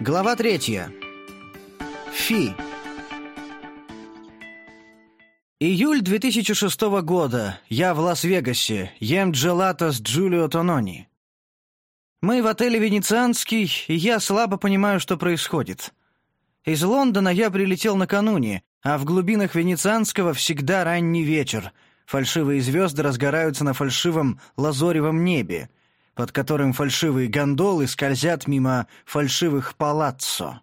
Глава третья. Фи. Июль 2006 года. Я в Лас-Вегасе. Ем джелато с Джулио Тонони. Мы в отеле «Венецианский», и я слабо понимаю, что происходит. Из Лондона я прилетел накануне, а в глубинах Венецианского всегда ранний вечер. Фальшивые звезды разгораются на фальшивом лазоревом небе — под которым фальшивые гондолы скользят мимо фальшивых палаццо.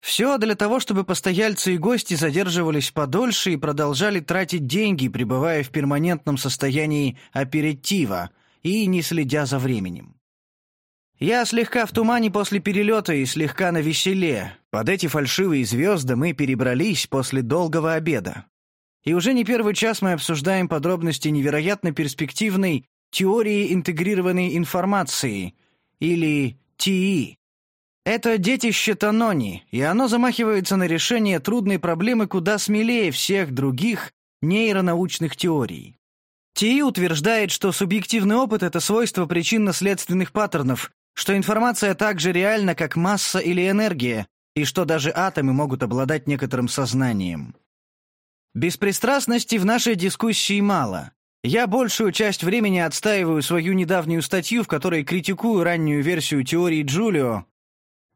Все для того, чтобы постояльцы и гости задерживались подольше и продолжали тратить деньги, пребывая в перманентном состоянии аперитива и не следя за временем. Я слегка в тумане после перелета и слегка на веселе. Под эти фальшивые звезды мы перебрались после долгого обеда. И уже не первый час мы обсуждаем подробности невероятно перспективной теории интегрированной информации, или ТИИ. Это детище Танони, и оно замахивается на решение трудной проблемы куда смелее всех других нейронаучных теорий. ТИИ утверждает, что субъективный опыт — это свойство причинно-следственных паттернов, что информация так же реальна, как масса или энергия, и что даже атомы могут обладать некоторым сознанием. Беспристрастности в нашей дискуссии мало. Я большую часть времени отстаиваю свою недавнюю статью, в которой критикую раннюю версию теории Джулио,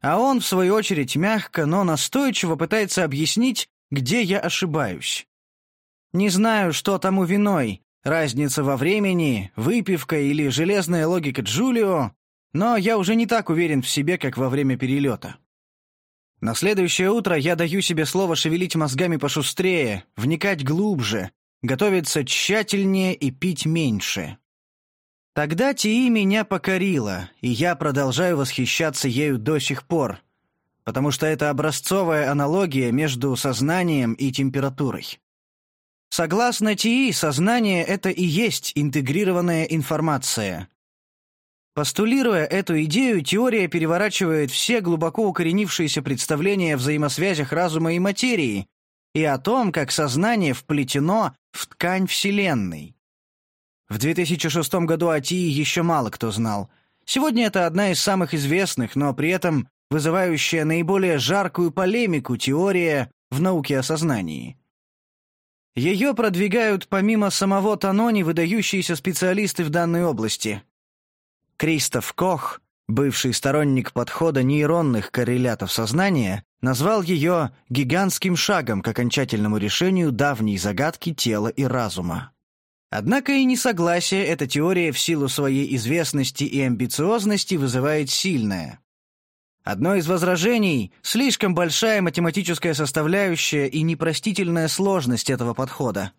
а он, в свою очередь, мягко, но настойчиво пытается объяснить, где я ошибаюсь. Не знаю, что тому виной, разница во времени, выпивка или железная логика Джулио, но я уже не так уверен в себе, как во время перелета. На следующее утро я даю себе слово шевелить мозгами пошустрее, вникать глубже, готовиться тщательнее и пить меньше. Тогда Тии меня покорила, и я продолжаю восхищаться ею до сих пор, потому что это образцовая аналогия между сознанием и температурой. Согласно ТИИ, сознание — это и есть интегрированная информация. Постулируя эту идею, теория переворачивает все глубоко укоренившиеся представления о взаимосвязях разума и материи, и о том, как сознание вплетено в ткань Вселенной. В 2006 году о Тии еще мало кто знал. Сегодня это одна из самых известных, но при этом вызывающая наиболее жаркую полемику теория в науке о сознании. Ее продвигают помимо самого Танони выдающиеся специалисты в данной области. Кристоф Кох, бывший сторонник подхода нейронных коррелятов сознания, назвал ее гигантским шагом к окончательному решению давней загадки тела и разума. Однако и несогласие эта теория в силу своей известности и амбициозности вызывает сильное. Одно из возражений – слишком большая математическая составляющая и непростительная сложность этого подхода.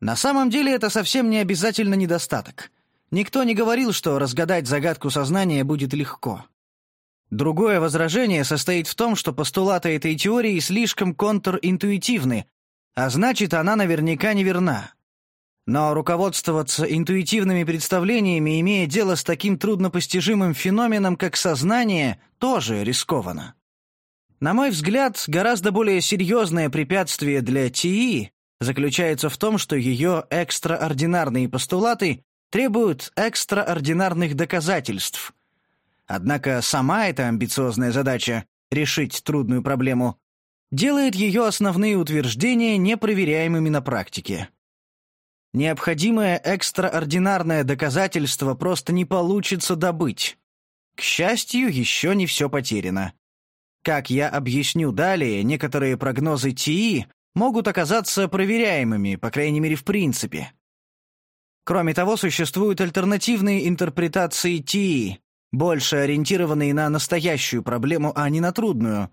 На самом деле это совсем не обязательно недостаток. Никто не говорил, что разгадать загадку сознания будет легко. Другое возражение состоит в том, что постулаты этой теории слишком контринтуитивны, а значит, она наверняка неверна. Но руководствоваться интуитивными представлениями, имея дело с таким труднопостижимым феноменом, как сознание, тоже рискованно. На мой взгляд, гораздо более серьезное препятствие для ТИИ заключается в том, что ее экстраординарные постулаты требуют экстраординарных доказательств, Однако сама эта амбициозная задача — решить трудную проблему — делает ее основные утверждения непроверяемыми на практике. Необходимое экстраординарное доказательство просто не получится добыть. К счастью, еще не все потеряно. Как я объясню далее, некоторые прогнозы ТИИ могут оказаться проверяемыми, по крайней мере, в принципе. Кроме того, существуют альтернативные интерпретации ТИИ, больше ориентированные на настоящую проблему, а не на трудную.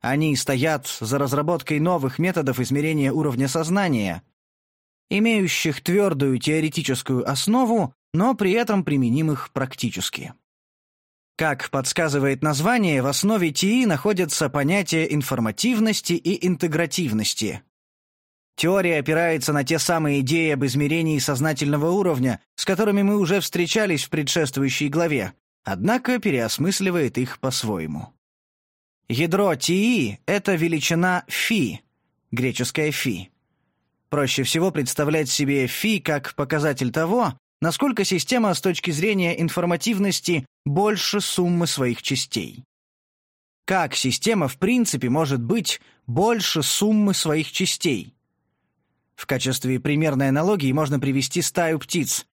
Они стоят за разработкой новых методов измерения уровня сознания, имеющих твердую теоретическую основу, но при этом применимых практически. Как подсказывает название, в основе ТИ находятся понятия информативности и интегративности. Теория опирается на те самые идеи об измерении сознательного уровня, с которыми мы уже встречались в предшествующей главе, однако переосмысливает их по-своему. Ядро ТИ — это величина φ, греческая φ. Проще всего представлять себе φ как показатель того, насколько система с точки зрения информативности больше суммы своих частей. как система в принципе может быть больше суммы своих частей. В качестве примерной аналогии можно привести стаю птиц.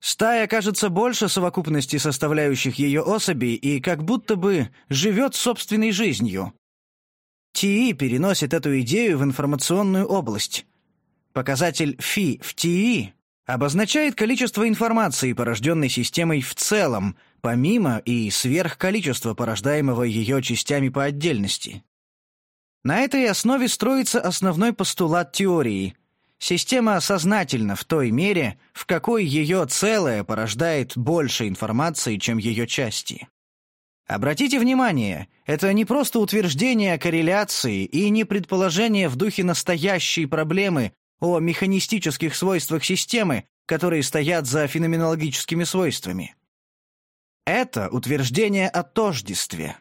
Стая кажется больше совокупности составляющих ее особей и как будто бы живет собственной жизнью. ТИИ переносит эту идею в информационную область. Показатель фи в ТИИ обозначает количество информации, порожденной системой в целом, помимо и сверх количества порождаемого ее частями по отдельности. На этой основе строится основной постулат теории – Система сознательна в той мере, в какой ее целое порождает больше информации, чем ее части. Обратите внимание, это не просто утверждение о корреляции и не предположение в духе настоящей проблемы о механистических свойствах системы, которые стоят за феноменологическими свойствами. Это утверждение о тождестве.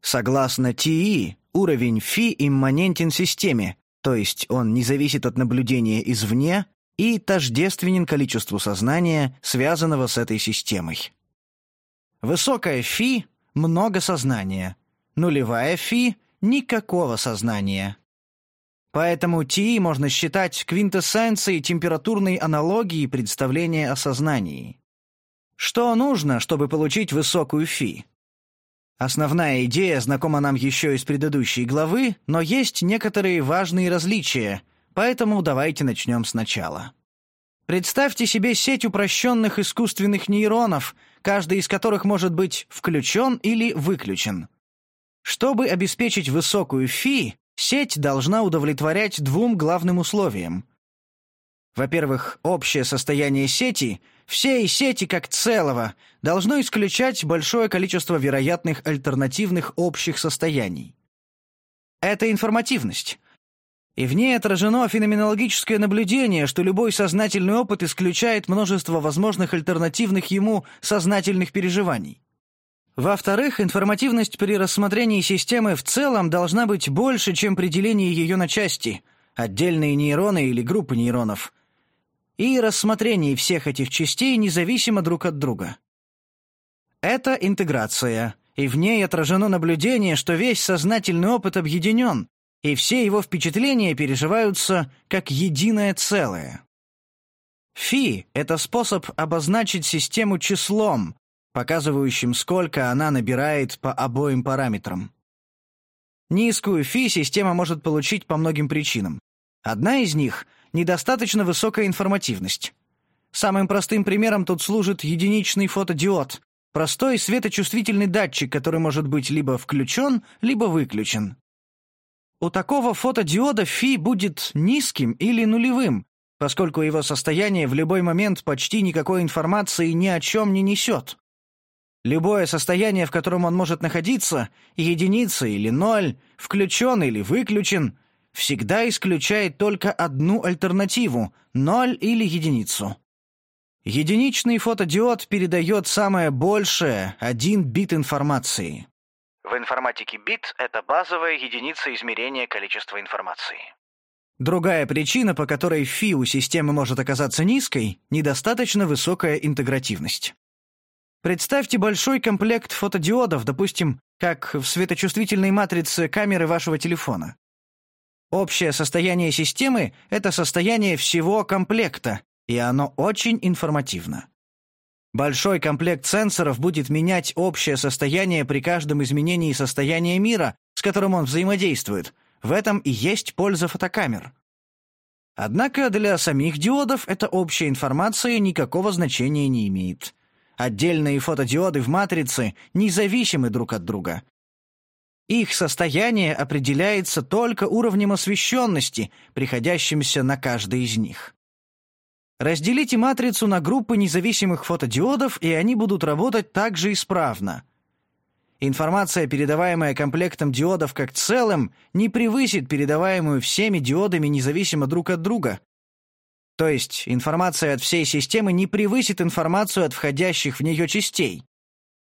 Согласно ТИИ, уровень фи имманентен системе, то есть он не зависит от наблюдения извне и тождественен количеству сознания, связанного с этой системой. Высокая фи – много сознания, нулевая фи – никакого сознания. Поэтому ТИ можно считать квинтэссенцией температурной аналогии представления о сознании. Что нужно, чтобы получить высокую фи? Основная идея знакома нам еще из предыдущей главы, но есть некоторые важные различия, поэтому давайте начнем сначала. Представьте себе сеть упрощенных искусственных нейронов, каждый из которых может быть включен или выключен. Чтобы обеспечить высокую фи, сеть должна удовлетворять двум главным условиям. Во-первых, общее состояние сети — всей сети как целого должно исключать большое количество вероятных альтернативных общих состояний. Это информативность. И в ней отражено феноменологическое наблюдение, что любой сознательный опыт исключает множество возможных альтернативных ему сознательных переживаний. Во-вторых, информативность при рассмотрении системы в целом должна быть больше, чем при делении ее на части, отдельные нейроны или группы нейронов, и рассмотрении всех этих частей независимо друг от друга. Это интеграция, и в ней отражено наблюдение, что весь сознательный опыт объединен, и все его впечатления переживаются как единое целое. Фи — это способ обозначить систему числом, показывающим, сколько она набирает по обоим параметрам. Низкую фи система может получить по многим причинам. Одна из них — недостаточно высокая информативность. Самым простым примером тут служит единичный фотодиод, простой светочувствительный датчик, который может быть либо включен, либо выключен. У такого фотодиода фи будет низким или нулевым, поскольку его состояние в любой момент почти никакой информации ни о чем не несет. Любое состояние, в котором он может находиться, единица или ноль, включен или выключен, всегда исключает только одну альтернативу – ноль или единицу. Единичный фотодиод передает самое большее – один бит информации. В информатике бит – это базовая единица измерения количества информации. Другая причина, по которой фи у системы может оказаться низкой – недостаточно высокая интегративность. Представьте большой комплект фотодиодов, допустим, как в светочувствительной матрице камеры вашего телефона. Общее состояние системы — это состояние всего комплекта, и оно очень информативно. Большой комплект сенсоров будет менять общее состояние при каждом изменении состояния мира, с которым он взаимодействует. В этом и есть польза фотокамер. Однако для самих диодов эта общая информация никакого значения не имеет. Отдельные фотодиоды в матрице независимы друг от друга, их состояние определяется только уровнем освещенности, приходящимся на каждый из них. Разделите матрицу на группы независимых фотодиодов, и они будут работать так же исправно. Информация, передаваемая комплектом диодов как целым, не превысит передаваемую всеми диодами независимо друг от друга. То есть информация от всей системы не превысит информацию от входящих в нее частей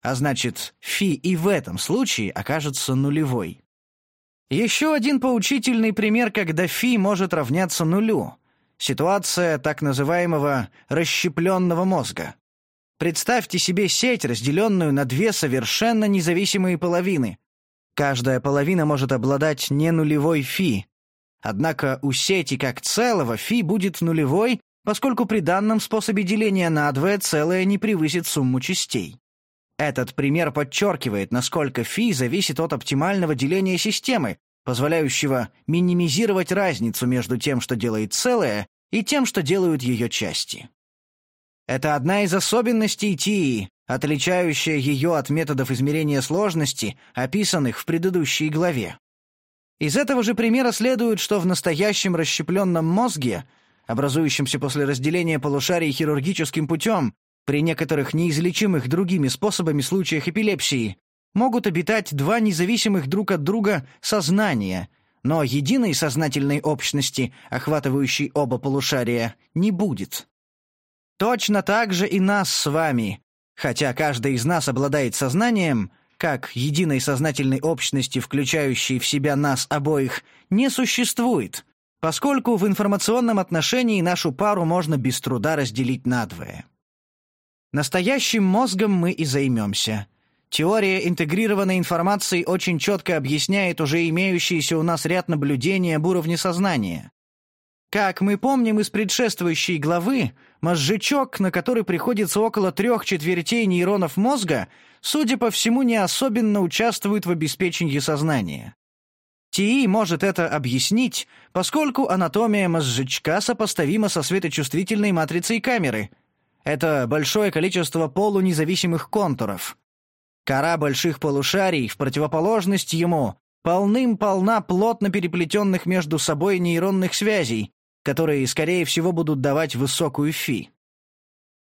а значит, фи и в этом случае окажется нулевой. Еще один поучительный пример, когда фи может равняться нулю. Ситуация так называемого расщепленного мозга. Представьте себе сеть, разделенную на две совершенно независимые половины. Каждая половина может обладать не нулевой фи. Однако у сети как целого фи будет нулевой, поскольку при данном способе деления надвое целое не превысит сумму частей. Этот пример подчеркивает, насколько фи зависит от оптимального деления системы, позволяющего минимизировать разницу между тем, что делает целое, и тем, что делают ее части. Это одна из особенностей ТИИ, отличающая ее от методов измерения сложности, описанных в предыдущей главе. Из этого же примера следует, что в настоящем расщепленном мозге, образующемся после разделения полушарий хирургическим путем, при некоторых неизлечимых другими способами случаях эпилепсии, могут обитать два независимых друг от друга сознания, но единой сознательной общности, охватывающей оба полушария, не будет. Точно так же и нас с вами. Хотя каждый из нас обладает сознанием, как единой сознательной общности, включающей в себя нас обоих, не существует, поскольку в информационном отношении нашу пару можно без труда разделить надвое. Настоящим мозгом мы и займемся. Теория интегрированной информации очень четко объясняет уже имеющийся у нас ряд наблюдений об уровне сознания. Как мы помним из предшествующей главы, мозжечок, на который приходится около трех четвертей нейронов мозга, судя по всему, не особенно участвует в обеспечении сознания. ТИИ может это объяснить, поскольку анатомия мозжечка сопоставима со светочувствительной матрицей камеры — это большое количество полунезависимых контуров. Кора больших полушарий, в противоположность ему, полным-полна плотно переплетенных между собой нейронных связей, которые, скорее всего, будут давать высокую фи.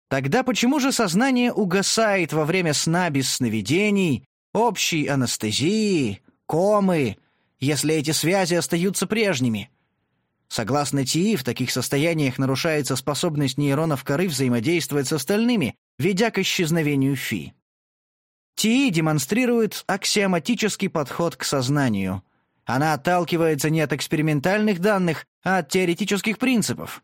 Тогда почему же сознание угасает во время сна без сновидений, общей анестезии, комы, если эти связи остаются прежними? Согласно ТИИ, в таких состояниях нарушается способность нейронов коры взаимодействовать с остальными, ведя к исчезновению фи. ТИИ демонстрирует аксиоматический подход к сознанию. Она отталкивается не от экспериментальных данных, а от теоретических принципов.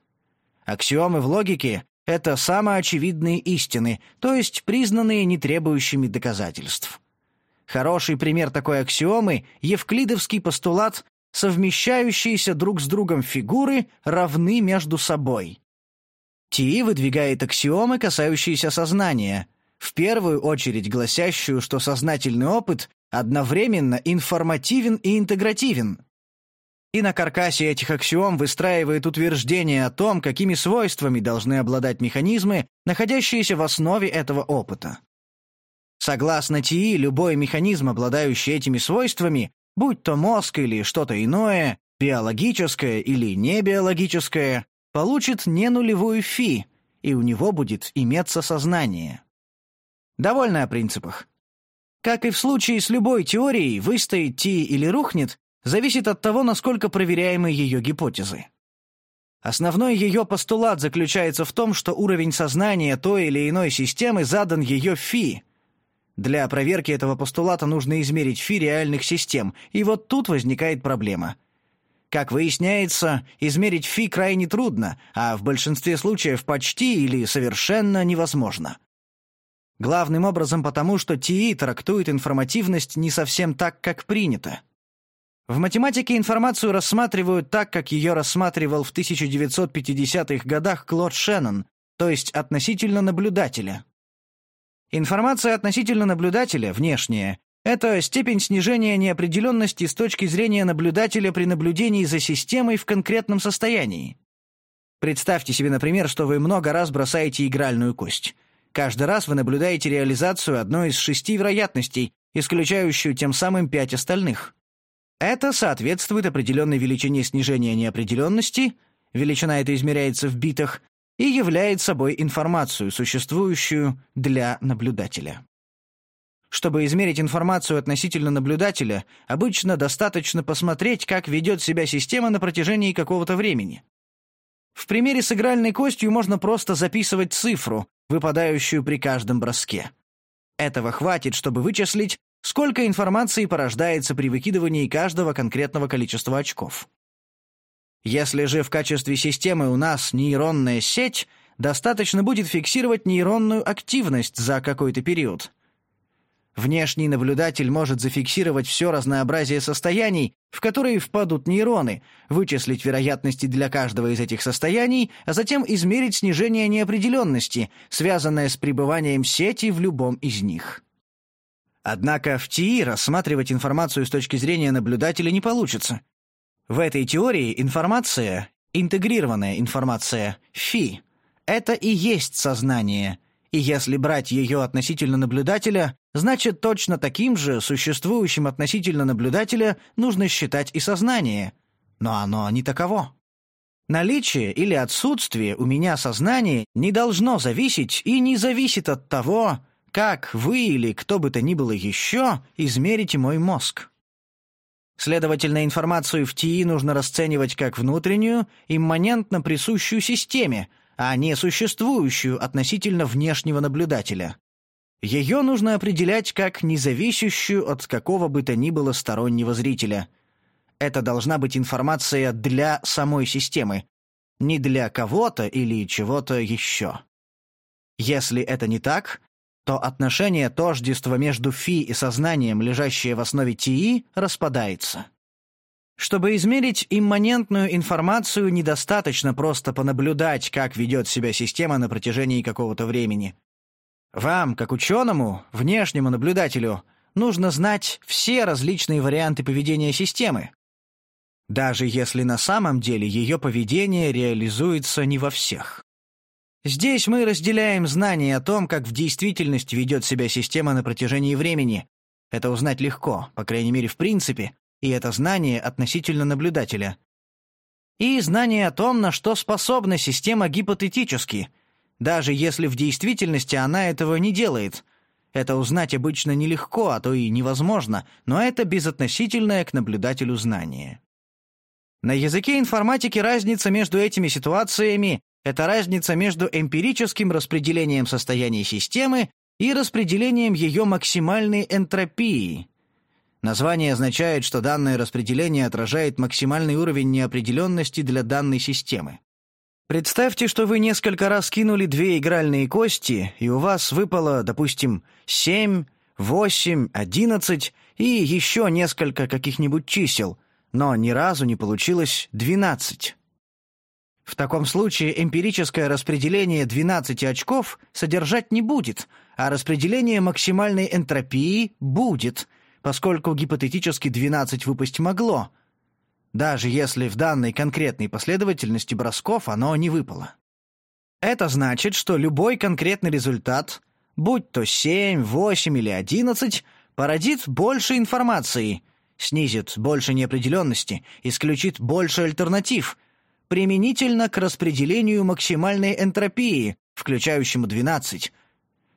Аксиомы в логике — это самоочевидные истины, то есть признанные не требующими доказательств. Хороший пример такой аксиомы — евклидовский постулат совмещающиеся друг с другом фигуры равны между собой. Ти выдвигает аксиомы, касающиеся сознания, в первую очередь гласящую, что сознательный опыт одновременно информативен и интегративен. И на каркасе этих аксиом выстраивает утверждение о том, какими свойствами должны обладать механизмы, находящиеся в основе этого опыта. Согласно ТИИ, любой механизм, обладающий этими свойствами, будь то мозг или что-то иное, биологическое или небиологическое, получит не нулевую фи, и у него будет иметься сознание. Довольно о принципах. Как и в случае с любой теорией, выстоит Ти или рухнет, зависит от того, насколько проверяемы ее гипотезы. Основной ее постулат заключается в том, что уровень сознания той или иной системы задан ее фи — для проверки этого постулата нужно измерить фи реальных систем, и вот тут возникает проблема. Как выясняется, измерить фи крайне трудно, а в большинстве случаев почти или совершенно невозможно. Главным образом потому, что ТИИ трактует информативность не совсем так, как принято. В математике информацию рассматривают так, как ее рассматривал в 1950-х годах Клод Шеннон, то есть относительно наблюдателя. Информация относительно наблюдателя, внешняя, это степень снижения неопределенности с точки зрения наблюдателя при наблюдении за системой в конкретном состоянии. Представьте себе, например, что вы много раз бросаете игральную кость. Каждый раз вы наблюдаете реализацию одной из шести вероятностей, исключающую тем самым пять остальных. Это соответствует определенной величине снижения неопределенности, величина эта измеряется в битах, и является собой информацию, существующую для наблюдателя. Чтобы измерить информацию относительно наблюдателя, обычно достаточно посмотреть, как ведет себя система на протяжении какого-то времени. В примере с игральной костью можно просто записывать цифру, выпадающую при каждом броске. Этого хватит, чтобы вычислить, сколько информации порождается при выкидывании каждого конкретного количества очков. Если же в качестве системы у нас нейронная сеть, достаточно будет фиксировать нейронную активность за какой-то период. Внешний наблюдатель может зафиксировать все разнообразие состояний, в которые впадут нейроны, вычислить вероятности для каждого из этих состояний, а затем измерить снижение неопределенности, связанное с пребыванием сети в любом из них. Однако в ТИИ рассматривать информацию с точки зрения наблюдателя не получится. В этой теории информация, интегрированная информация, ФИ, это и есть сознание, и если брать ее относительно наблюдателя, значит точно таким же, существующим относительно наблюдателя, нужно считать и сознание. Но оно не таково. Наличие или отсутствие у меня сознания не должно зависеть и не зависит от того, как вы или кто бы то ни было еще измерите мой мозг. Следовательно, информацию в ТИИ нужно расценивать как внутреннюю, имманентно присущую системе, а не существующую относительно внешнего наблюдателя. Ее нужно определять как независящую от какого бы то ни было стороннего зрителя. Это должна быть информация для самой системы, не для кого-то или чего-то еще. Если это не так, то отношение тождества между фи и сознанием, лежащее в основе ТИИ, распадается. Чтобы измерить имманентную информацию, недостаточно просто понаблюдать, как ведет себя система на протяжении какого-то времени. Вам, как ученому, внешнему наблюдателю, нужно знать все различные варианты поведения системы, даже если на самом деле ее поведение реализуется не во всех. Здесь мы разделяем знания о том, как в действительности ведет себя система на протяжении времени. Это узнать легко, по крайней мере в принципе, и это знание относительно наблюдателя. И знание о том, на что способна система гипотетически, даже если в действительности она этого не делает. Это узнать обычно нелегко, а то и невозможно, но это безотносительное к наблюдателю знание. На языке информатики разница между этими ситуациями это разница между эмпирическим распределением состояний системы и распределением ее максимальной энтропии. Название означает, что данное распределение отражает максимальный уровень неопределенности для данной системы. Представьте, что вы несколько раз кинули две игральные кости, и у вас выпало, допустим, 7, 8, 11 и еще несколько каких-нибудь чисел, но ни разу не получилось 12. В таком случае эмпирическое распределение 12 очков содержать не будет, а распределение максимальной энтропии будет, поскольку гипотетически 12 выпасть могло, даже если в данной конкретной последовательности бросков оно не выпало. Это значит, что любой конкретный результат, будь то 7, 8 или 11, породит больше информации, снизит больше неопределенности, исключит больше альтернатив – применительно к распределению максимальной энтропии, включающему 12,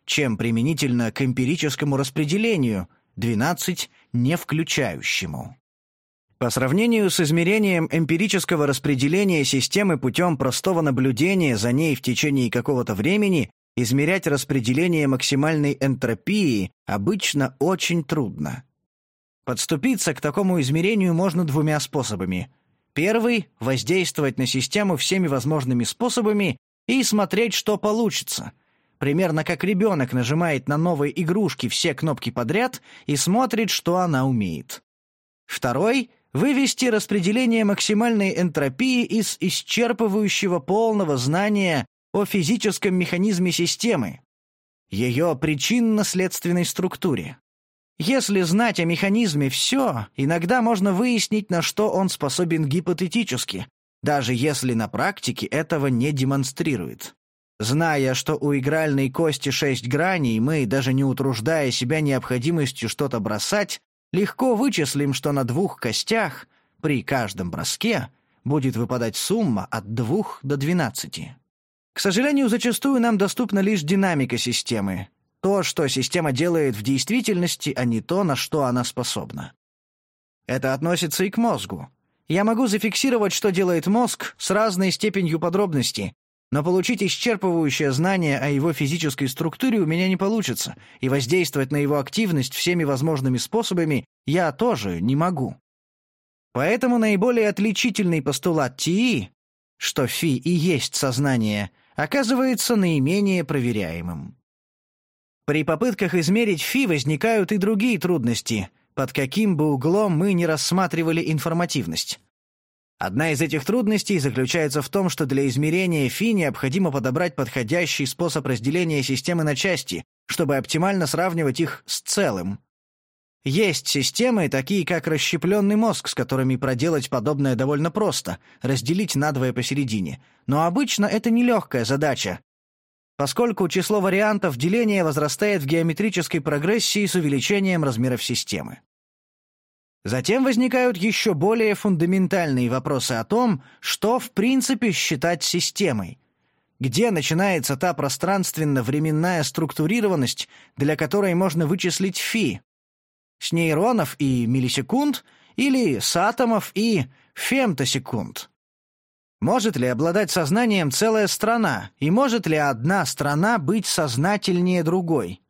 чем применительно к эмпирическому распределению, 12 не включающему. По сравнению с измерением эмпирического распределения системы путем простого наблюдения за ней в течение какого-то времени, измерять распределение максимальной энтропии обычно очень трудно. Подступиться к такому измерению можно двумя способами. Первый — воздействовать на систему всеми возможными способами и смотреть, что получится. Примерно как ребенок нажимает на новой игрушке все кнопки подряд и смотрит, что она умеет. Второй — вывести распределение максимальной энтропии из исчерпывающего полного знания о физическом механизме системы, ее причинно-следственной структуре. Если знать о механизме все, иногда можно выяснить, на что он способен гипотетически, даже если на практике этого не демонстрирует. Зная, что у игральной кости шесть граней, мы, даже не утруждая себя необходимостью что-то бросать, легко вычислим, что на двух костях при каждом броске будет выпадать сумма от двух до двенадцати. К сожалению, зачастую нам доступна лишь динамика системы, то, что система делает в действительности, а не то, на что она способна. Это относится и к мозгу. Я могу зафиксировать, что делает мозг, с разной степенью подробности, но получить исчерпывающее знание о его физической структуре у меня не получится, и воздействовать на его активность всеми возможными способами я тоже не могу. Поэтому наиболее отличительный постулат ТИИ, что Фи и есть сознание, оказывается наименее проверяемым. При попытках измерить фи возникают и другие трудности, под каким бы углом мы не рассматривали информативность. Одна из этих трудностей заключается в том, что для измерения фи необходимо подобрать подходящий способ разделения системы на части, чтобы оптимально сравнивать их с целым. Есть системы, такие как расщепленный мозг, с которыми проделать подобное довольно просто, разделить надвое посередине. Но обычно это нелегкая задача, поскольку число вариантов деления возрастает в геометрической прогрессии с увеличением размеров системы. Затем возникают еще более фундаментальные вопросы о том, что в принципе считать системой. Где начинается та пространственно-временная структурированность, для которой можно вычислить фи? С нейронов и миллисекунд или с атомов и фемтосекунд? Может ли обладать сознанием целая страна, и может ли одна страна быть сознательнее другой?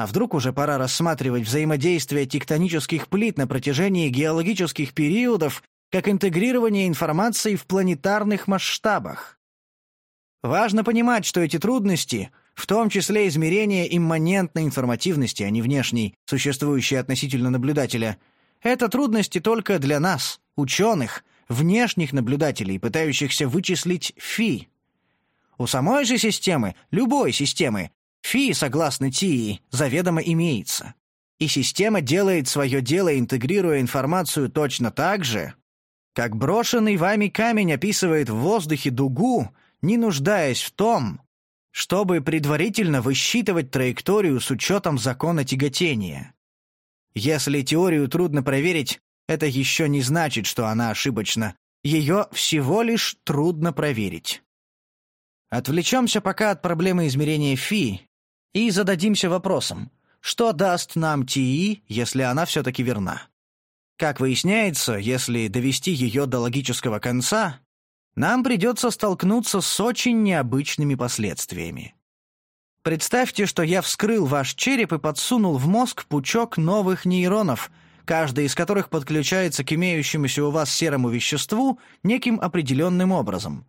А вдруг уже пора рассматривать взаимодействие тектонических плит на протяжении геологических периодов как интегрирование информации в планетарных масштабах? Важно понимать, что эти трудности, в том числе измерение имманентной информативности, а не внешней, существующей относительно наблюдателя, это трудности только для нас, ученых, внешних наблюдателей, пытающихся вычислить фи. У самой же системы, любой системы, Фи, согласно Тии, заведомо имеется. И система делает свое дело, интегрируя информацию точно так же, как брошенный вами камень описывает в воздухе дугу, не нуждаясь в том, чтобы предварительно высчитывать траекторию с учетом закона тяготения. Если теорию трудно проверить, это еще не значит, что она ошибочна. Ее всего лишь трудно проверить. Отвлечемся пока от проблемы измерения фи и зададимся вопросом, что даст нам ТИИ, если она все-таки верна? Как выясняется, если довести ее до логического конца, нам придется столкнуться с очень необычными последствиями. Представьте, что я вскрыл ваш череп и подсунул в мозг пучок новых нейронов, каждый из которых подключается к имеющемуся у вас серому веществу неким определенным образом.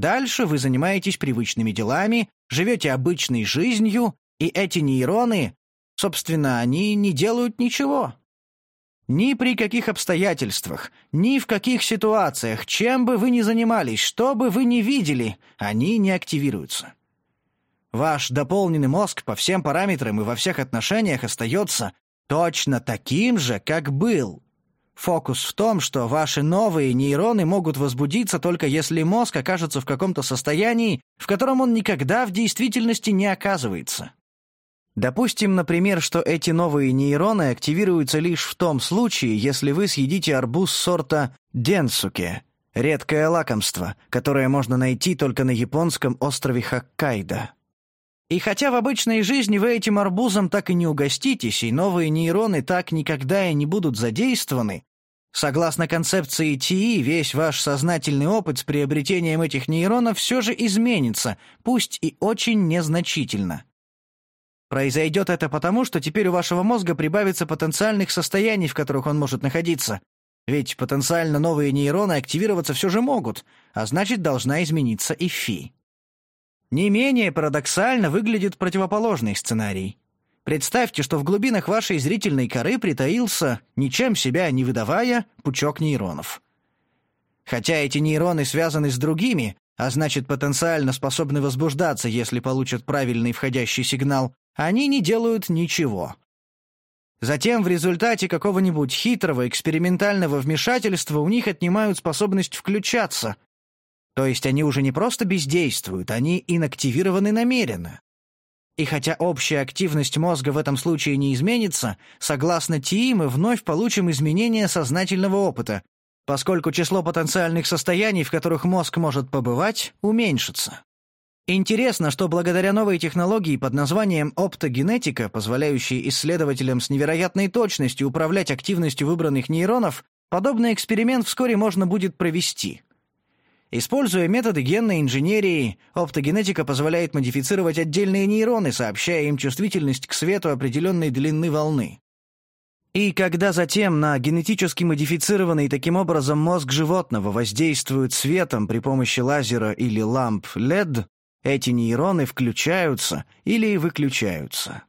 Дальше вы занимаетесь привычными делами, живете обычной жизнью, и эти нейроны, собственно, они не делают ничего. Ни при каких обстоятельствах, ни в каких ситуациях, чем бы вы ни занимались, что бы вы ни видели, они не активируются. Ваш дополненный мозг по всем параметрам и во всех отношениях остается точно таким же, как был. Фокус в том, что ваши новые нейроны могут возбудиться только если мозг окажется в каком-то состоянии, в котором он никогда в действительности не оказывается. Допустим, например, что эти новые нейроны активируются лишь в том случае, если вы съедите арбуз сорта денсуке, редкое лакомство, которое можно найти только на японском острове Хоккайдо. И хотя в обычной жизни вы этим арбузом так и не угоститесь, и новые нейроны так никогда и не будут задействованы, Согласно концепции ТИ, весь ваш сознательный опыт с приобретением этих нейронов все же изменится, пусть и очень незначительно. Произойдет это потому, что теперь у вашего мозга прибавится потенциальных состояний, в которых он может находиться. Ведь потенциально новые нейроны активироваться все же могут, а значит, должна измениться и фи. Не менее парадоксально выглядит противоположный сценарий. Представьте, что в глубинах вашей зрительной коры притаился, ничем себя не выдавая, пучок нейронов. Хотя эти нейроны связаны с другими, а значит потенциально способны возбуждаться, если получат правильный входящий сигнал, они не делают ничего. Затем в результате какого-нибудь хитрого экспериментального вмешательства у них отнимают способность включаться. То есть они уже не просто бездействуют, они инактивированы намеренно. И хотя общая активность мозга в этом случае не изменится, согласно ТИИ мы вновь получим изменение сознательного опыта, поскольку число потенциальных состояний, в которых мозг может побывать, уменьшится. Интересно, что благодаря новой технологии под названием оптогенетика, позволяющей исследователям с невероятной точностью управлять активностью выбранных нейронов, подобный эксперимент вскоре можно будет провести. Используя методы генной инженерии, оптогенетика позволяет модифицировать отдельные нейроны, сообщая им чувствительность к свету определенной длины волны. И когда затем на генетически модифицированный таким образом мозг животного воздействует светом при помощи лазера или ламп LED, эти нейроны включаются или выключаются.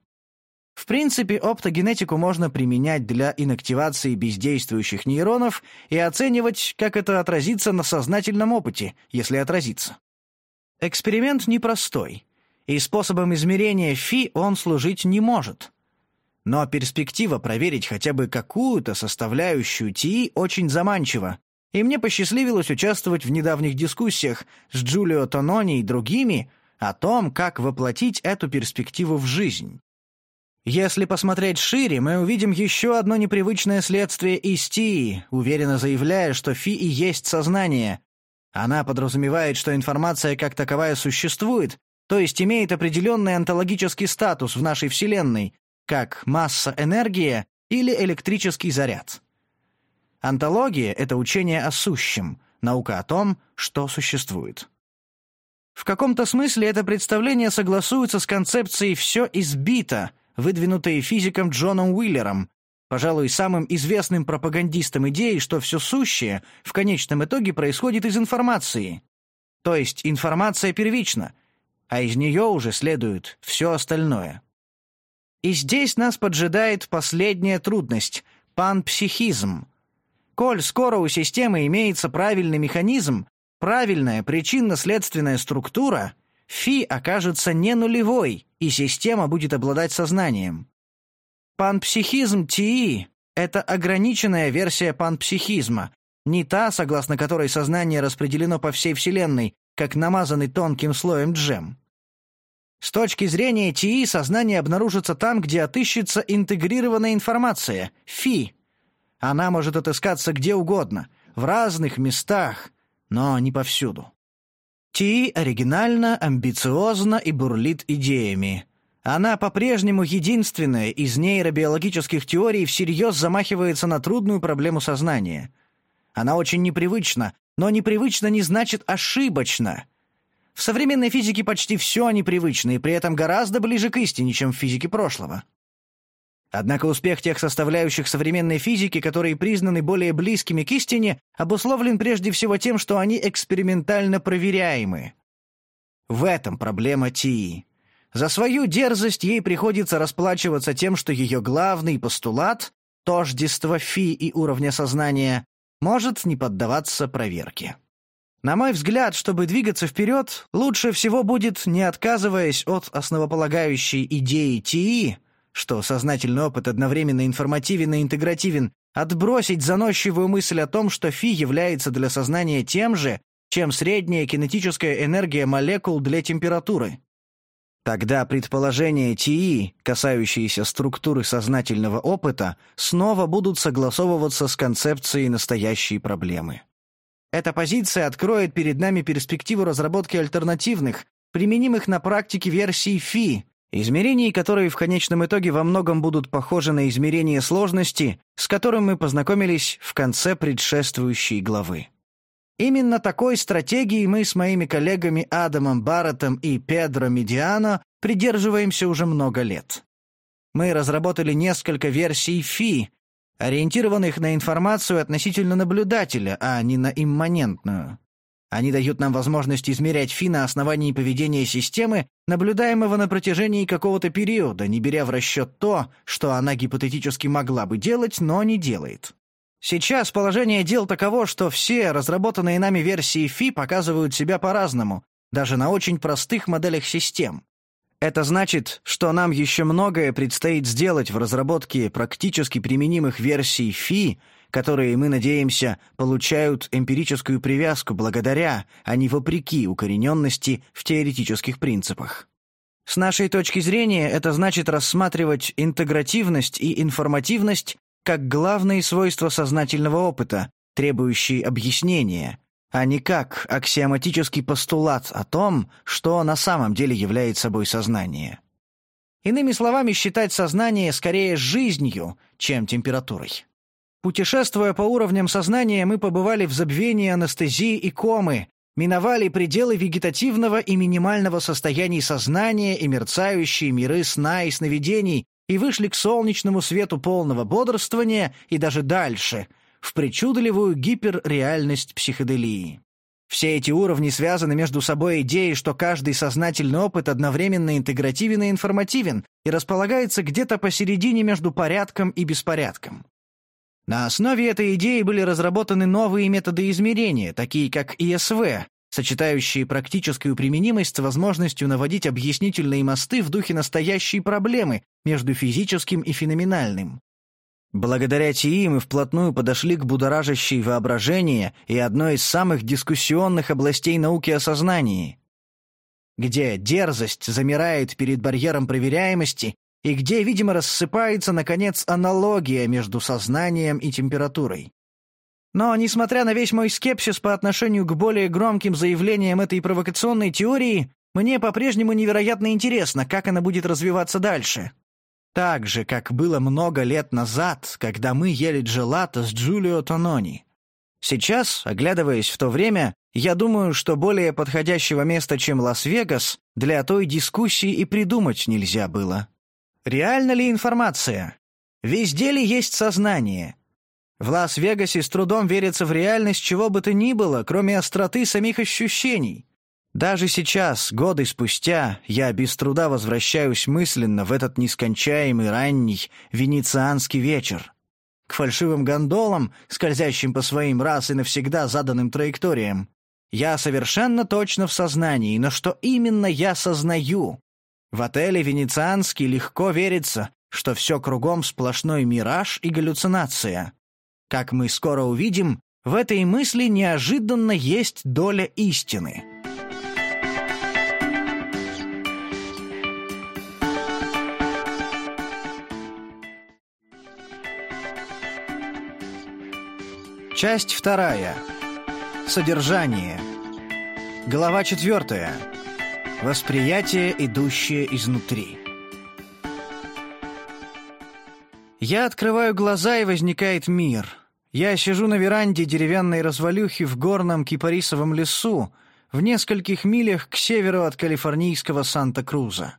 В принципе, оптогенетику можно применять для инактивации бездействующих нейронов и оценивать, как это отразится на сознательном опыте, если отразится. Эксперимент непростой, и способом измерения фи он служить не может. Но перспектива проверить хотя бы какую-то составляющую ТИ очень заманчива, и мне посчастливилось участвовать в недавних дискуссиях с Джулио Тонони и другими о том, как воплотить эту перспективу в жизнь. Если посмотреть шире, мы увидим еще одно непривычное следствие истии, уверенно заявляя, что фи и есть сознание. Она подразумевает, что информация как таковая существует, то есть имеет определенный онтологический статус в нашей Вселенной, как масса-энергия или электрический заряд. Онтология — это учение о сущем, наука о том, что существует. В каком-то смысле это представление согласуется с концепцией «все избито», выдвинутые физиком Джоном Уиллером, пожалуй, самым известным пропагандистом идеи, что все сущее в конечном итоге происходит из информации. То есть информация первична, а из нее уже следует все остальное. И здесь нас поджидает последняя трудность — панпсихизм. Коль скоро у системы имеется правильный механизм, правильная причинно-следственная структура, фи окажется не нулевой, и система будет обладать сознанием. Панпсихизм ТИ — это ограниченная версия панпсихизма, не та, согласно которой сознание распределено по всей Вселенной, как намазанный тонким слоем джем. С точки зрения ТИ сознание обнаружится там, где отыщется интегрированная информация — ФИ. Она может отыскаться где угодно, в разных местах, но не повсюду. Ти оригинально, амбициозно и бурлит идеями. Она по-прежнему единственная из нейробиологических теорий всерьез замахивается на трудную проблему сознания. Она очень непривычна, но непривычно не значит ошибочно. В современной физике почти все непривычно и при этом гораздо ближе к истине, чем в физике прошлого. Однако успех тех составляющих современной физики, которые признаны более близкими к истине, обусловлен прежде всего тем, что они экспериментально проверяемы. В этом проблема ТИИ. За свою дерзость ей приходится расплачиваться тем, что ее главный постулат — тождество фи и уровня сознания — может не поддаваться проверке. На мой взгляд, чтобы двигаться вперед, лучше всего будет, не отказываясь от основополагающей идеи ТИИ, что сознательный опыт одновременно информативен и интегративен, отбросить заносчивую мысль о том, что фи является для сознания тем же, чем средняя кинетическая энергия молекул для температуры. Тогда предположения ТИ, касающиеся структуры сознательного опыта, снова будут согласовываться с концепцией настоящей проблемы. Эта позиция откроет перед нами перспективу разработки альтернативных, применимых на практике версий ФИ, Измерений, которые в конечном итоге во многом будут похожи на измерение сложности, с которым мы познакомились в конце предшествующей главы. Именно такой стратегии мы с моими коллегами Адамом Барреттом и Педро Медиано придерживаемся уже много лет. Мы разработали несколько версий ФИ, ориентированных на информацию относительно наблюдателя, а не на имманентную. Они дают нам возможность измерять фи на основании поведения системы, наблюдаемого на протяжении какого-то периода, не беря в расчет то, что она гипотетически могла бы делать, но не делает. Сейчас положение дел таково, что все разработанные нами версии фи показывают себя по-разному, даже на очень простых моделях систем. Это значит, что нам еще многое предстоит сделать в разработке практически применимых версий фи, которые, мы надеемся, получают эмпирическую привязку благодаря, а не вопреки укорененности в теоретических принципах. С нашей точки зрения это значит рассматривать интегративность и информативность как главные свойства сознательного опыта, требующие объяснения, а не как аксиоматический постулат о том, что на самом деле является собой сознание. Иными словами, считать сознание скорее жизнью, чем температурой. Путешествуя по уровням сознания, мы побывали в забвении, анестезии и комы, миновали пределы вегетативного и минимального состояний сознания и мерцающие миры сна и сновидений и вышли к солнечному свету полного бодрствования и даже дальше, в причудливую гиперреальность психоделии. Все эти уровни связаны между собой идеей, что каждый сознательный опыт одновременно интегративен и информативен и располагается где-то посередине между порядком и беспорядком. На основе этой идеи были разработаны новые методы измерения, такие как ИСВ, сочетающие практическую применимость с возможностью наводить объяснительные мосты в духе настоящей проблемы между физическим и феноменальным. Благодаря ТИИ мы вплотную подошли к будоражащей воображение и одной из самых дискуссионных областей науки о сознании, где дерзость замирает перед барьером проверяемости и где, видимо, рассыпается, наконец, аналогия между сознанием и температурой. Но, несмотря на весь мой скепсис по отношению к более громким заявлениям этой провокационной теории, мне по-прежнему невероятно интересно, как она будет развиваться дальше. Так же, как было много лет назад, когда мы ели джелато с Джулио Тонони. Сейчас, оглядываясь в то время, я думаю, что более подходящего места, чем Лас-Вегас, для той дискуссии и придумать нельзя было. Реальна ли информация? Везде ли есть сознание? В Лас-Вегасе с трудом верится в реальность чего бы то ни было, кроме остроты самих ощущений. Даже сейчас, годы спустя, я без труда возвращаюсь мысленно в этот нескончаемый ранний венецианский вечер. К фальшивым гондолам, скользящим по своим раз и навсегда заданным траекториям. Я совершенно точно в сознании, но что именно я сознаю? В отеле «Венецианский» легко верится, что все кругом сплошной мираж и галлюцинация. Как мы скоро увидим, в этой мысли неожиданно есть доля истины. Часть вторая. Содержание. Глава четвертая. Восприятие, идущее изнутри. Я открываю глаза, и возникает мир. Я сижу на веранде деревянной развалюхи в горном кипарисовом лесу, в нескольких милях к северу от калифорнийского Санта-Круза.